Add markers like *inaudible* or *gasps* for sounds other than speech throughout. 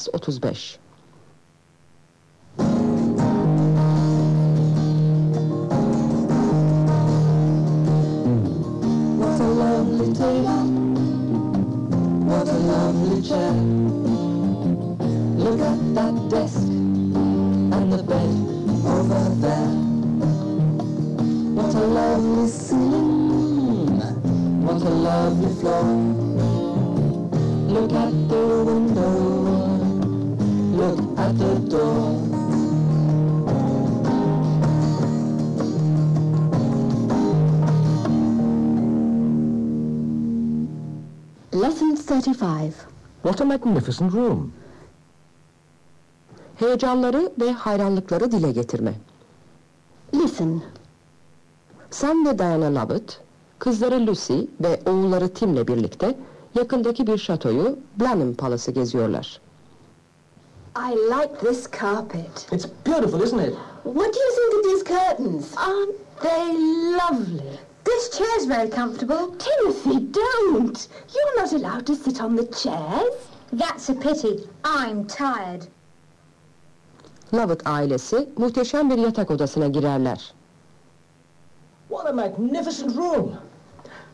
35. What a lovely table. What a lovely chair. Look at that desk and the bed over there. What a lovely ceiling. What a lovely floor. Look at the window. Look at the door. Lesson 35. What a magnificent room. Heyecanları ve hayranlıkları dile getirme. Listen. Sam ve Diana Lovett, kızları Lucy ve oğulları Tim'le birlikte yakındaki bir şatoyu Blenheim Palace'ı geziyorlar. I like this carpet. It's beautiful, isn't it? What do you think of these curtains? Aren't they lovely? This chair's very comfortable. Timothy, don't! You're not allowed to sit on the chairs. That's a pity. I'm tired. Lovett ailesi muhteşem bir yatak odasına girerler. What a magnificent room.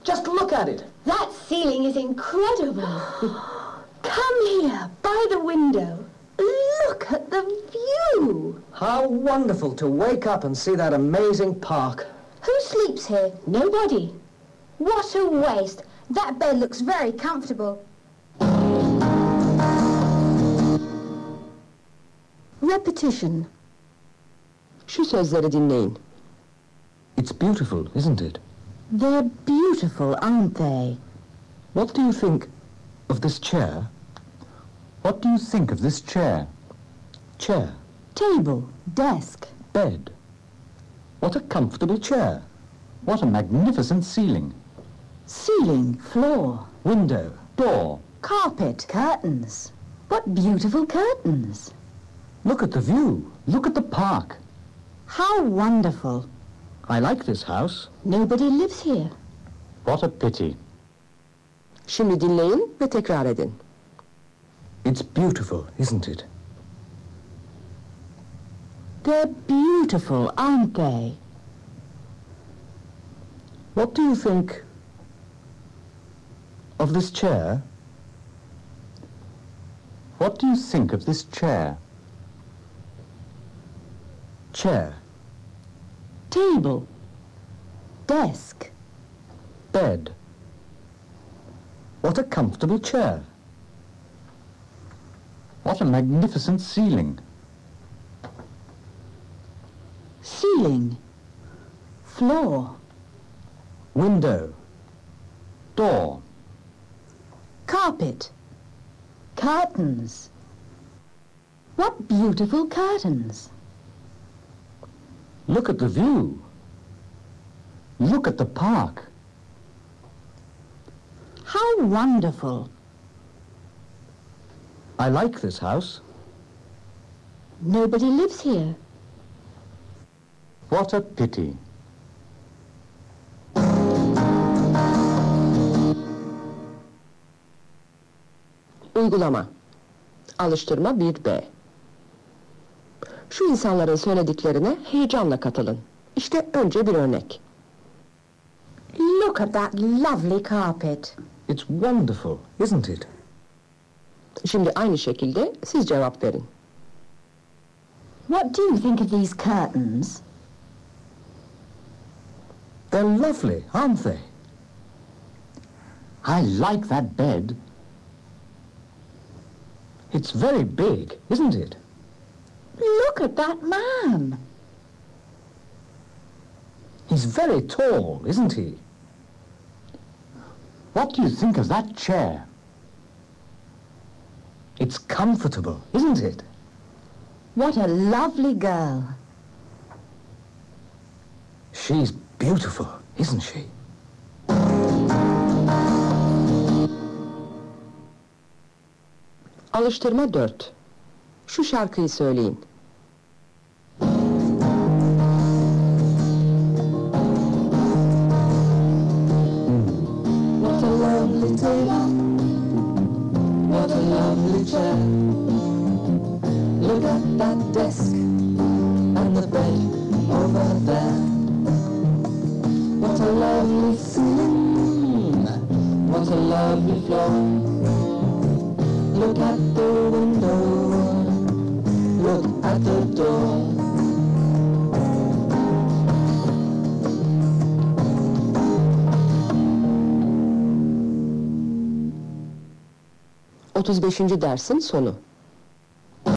Just look at it. That ceiling is incredible. *gasps* Come here, by the window. Look at the view. How wonderful to wake up and see that amazing park. Who sleeps here? Nobody. What a waste. That bed looks very comfortable. Repetition. She says Şu sözleri dinleyin. It's beautiful, isn't it? They're beautiful, aren't they? What do you think of this chair? What do you think of this chair? Chair, Table, desk. bed. What a comfortable chair. What a magnificent ceiling. Ceiling, floor. Window, door. Carpet, curtains. What beautiful curtains. Look at the view. Look at the park. How wonderful. I like this house. Nobody lives here. What a pity. Şimdi dinleyin ve tekrar edin. It's beautiful, isn't it? They're beautiful, aren't they? What do you think of this chair? What do you think of this chair? Chair, Table, desk. bed. What a comfortable chair. What a magnificent ceiling. Ceiling, floor. Window. Door. Carpet. Curtains. What beautiful curtains. Look at the view. Look at the park. How wonderful. I like this house. Nobody lives here. What a pity. Uygulama. Alıştırma 1B. Şu insanların söylediklerine heyecanla katılın. İşte önce bir örnek. Look at that lovely carpet. It's wonderful, isn't it? Şimdi aynı şekilde siz cevap verin. What do you think of these curtains? They're lovely, aren't they? I like that bed. It's very big, isn't it? Look at that man. He's very tall, isn't he? What do you think of that chair? It's comfortable, isn't it? What a lovely girl. She's beautiful, isn't she? Alıştırma 4. Şu şarkıyı söyleyin. What a lovely table. What a lovely chair. Look at that desk and the bed over there. What a lovely ceiling, what a lovely floor. Look at the window, look at the door. Otuz beşinci dersin sonu.